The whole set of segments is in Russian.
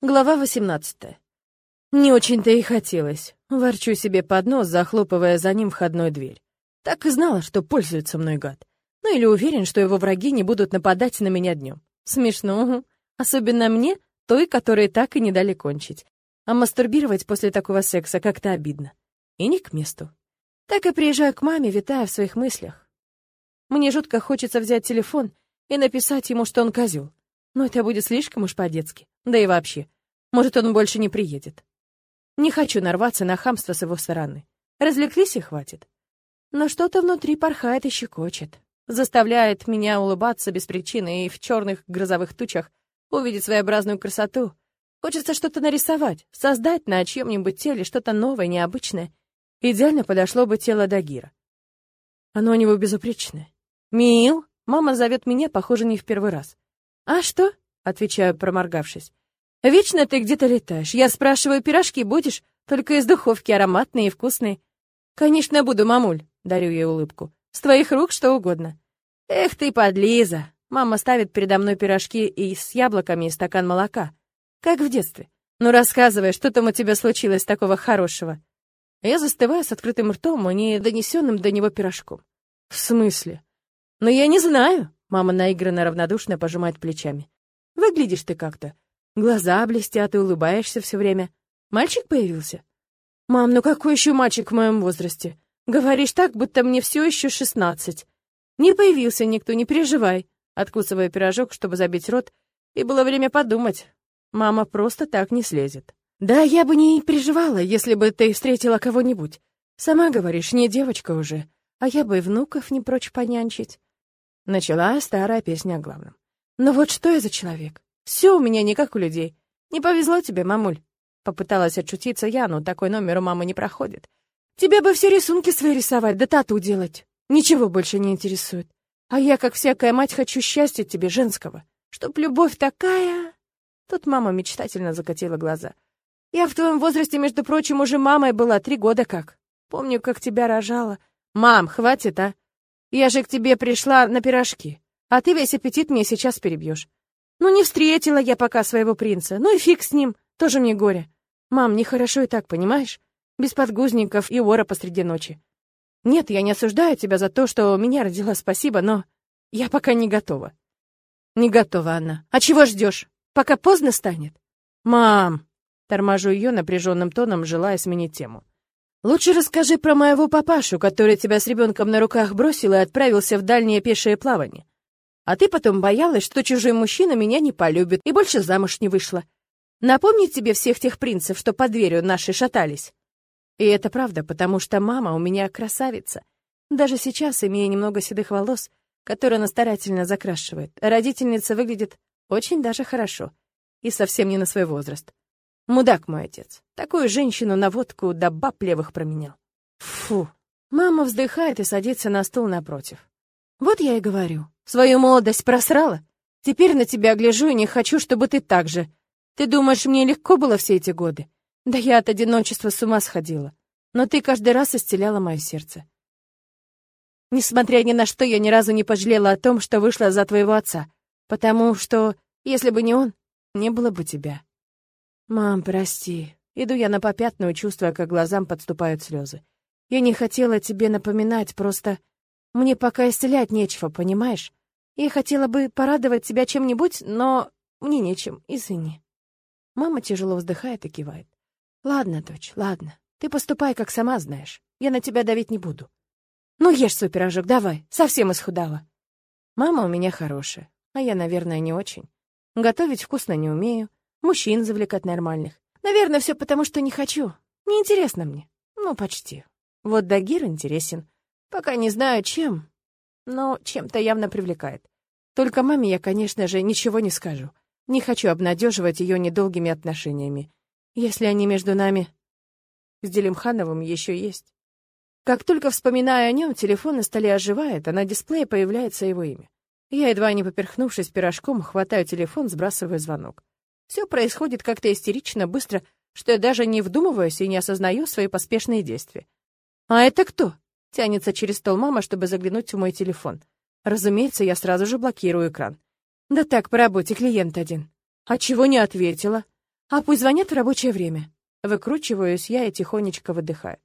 Глава 18. Не очень-то и хотелось. Ворчу себе под нос, захлопывая за ним входной дверь. Так и знала, что пользуется мной гад. Ну или уверен, что его враги не будут нападать на меня днем. Смешно, угу. Особенно мне, той, которой так и не дали кончить. А мастурбировать после такого секса как-то обидно. И не к месту. Так и приезжаю к маме, витая в своих мыслях. Мне жутко хочется взять телефон и написать ему, что он козел. Но это будет слишком уж по-детски. Да и вообще, может, он больше не приедет. Не хочу нарваться на хамство с его стороны. Развлеклись и хватит. Но что-то внутри порхает и щекочет. Заставляет меня улыбаться без причины и в черных грозовых тучах увидеть своеобразную красоту. Хочется что-то нарисовать, создать на чьем-нибудь теле что-то новое, необычное. Идеально подошло бы тело Дагира. Оно у него безупречное. «Мил!» Мама зовет меня, похоже, не в первый раз. «А что?» — отвечаю, проморгавшись. «Вечно ты где-то летаешь. Я спрашиваю, пирожки будешь? Только из духовки, ароматные и вкусные». «Конечно, буду, мамуль», — дарю ей улыбку. «С твоих рук что угодно». «Эх ты, подлиза!» Мама ставит передо мной пирожки и с яблоками и стакан молока. Как в детстве. «Ну, рассказывай, что там у тебя случилось такого хорошего?» Я застываю с открытым ртом и не донесенным до него пирожком. «В смысле?» «Ну, я не знаю», Мама наигранно равнодушно пожимает плечами. Выглядишь ты как-то. Глаза блестят и улыбаешься все время. Мальчик появился? Мам, ну какой еще мальчик в моем возрасте? Говоришь так, будто мне все еще шестнадцать. Не появился никто, не переживай. Откусывая пирожок, чтобы забить рот, и было время подумать. Мама просто так не слезет. Да, я бы не переживала, если бы ты встретила кого-нибудь. Сама говоришь, не девочка уже, а я бы и внуков не прочь понянчить. Начала старая песня о главном. «Ну вот что я за человек? Все у меня не как у людей. Не повезло тебе, мамуль». Попыталась отшутиться я, но такой номер у мамы не проходит. «Тебе бы все рисунки свои рисовать, да тату делать. Ничего больше не интересует. А я, как всякая мать, хочу счастья тебе, женского. Чтоб любовь такая...» Тут мама мечтательно закатила глаза. «Я в твоем возрасте, между прочим, уже мамой была три года как. Помню, как тебя рожала. Мам, хватит, а? Я же к тебе пришла на пирожки, а ты весь аппетит мне сейчас перебьешь. Ну, не встретила я пока своего принца, ну и фиг с ним, тоже мне горе. Мам, нехорошо и так, понимаешь? Без подгузников и ора посреди ночи. Нет, я не осуждаю тебя за то, что меня родила, спасибо, но я пока не готова. Не готова, Анна. А чего ждешь? Пока поздно станет? Мам! Торможу ее напряженным тоном, желая сменить тему. Лучше расскажи про моего папашу, который тебя с ребенком на руках бросил и отправился в дальнее пешее плавание. А ты потом боялась, что чужой мужчина меня не полюбит и больше замуж не вышла. Напомнить тебе всех тех принцев, что под дверью нашей шатались? И это правда, потому что мама у меня красавица. Даже сейчас, имея немного седых волос, которые она старательно закрашивает, родительница выглядит очень даже хорошо и совсем не на свой возраст. Мудак мой отец. Такую женщину на водку до баб левых променял. Фу. Мама вздыхает и садится на стул напротив. Вот я и говорю. Свою молодость просрала? Теперь на тебя гляжу и не хочу, чтобы ты так же. Ты думаешь, мне легко было все эти годы? Да я от одиночества с ума сходила. Но ты каждый раз исцеляла мое сердце. Несмотря ни на что, я ни разу не пожалела о том, что вышла за твоего отца. Потому что, если бы не он, не было бы тебя. «Мам, прости». Иду я на попятную, чувствуя, как глазам подступают слезы. «Я не хотела тебе напоминать, просто мне пока исцелять нечего, понимаешь? Я хотела бы порадовать тебя чем-нибудь, но мне нечем, извини». Мама тяжело вздыхает и кивает. «Ладно, дочь, ладно. Ты поступай, как сама знаешь. Я на тебя давить не буду. Ну, ешь свой пирожок, давай. Совсем исхудала». Мама у меня хорошая, а я, наверное, не очень. Готовить вкусно не умею мужчин завлекать нормальных. Наверное, все потому, что не хочу. Неинтересно мне. Ну, почти. Вот Дагир интересен. Пока не знаю, чем, но чем-то явно привлекает. Только маме я, конечно же, ничего не скажу. Не хочу обнадеживать ее недолгими отношениями. Если они между нами с Делимхановым еще есть. Как только вспоминаю о нем, телефон на столе оживает, а на дисплее появляется его имя. Я, едва не поперхнувшись пирожком, хватаю телефон, сбрасываю звонок. Все происходит как-то истерично, быстро, что я даже не вдумываюсь и не осознаю свои поспешные действия. «А это кто?» — тянется через стол мама, чтобы заглянуть в мой телефон. Разумеется, я сразу же блокирую экран. «Да так, по работе, клиент один». «А чего не ответила?» А пусть звонят в рабочее время. Выкручиваюсь я и тихонечко выдыхаю.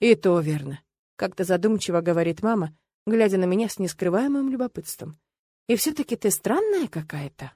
И то верно. Как-то задумчиво говорит мама, глядя на меня с нескрываемым любопытством. И все-таки ты странная какая-то.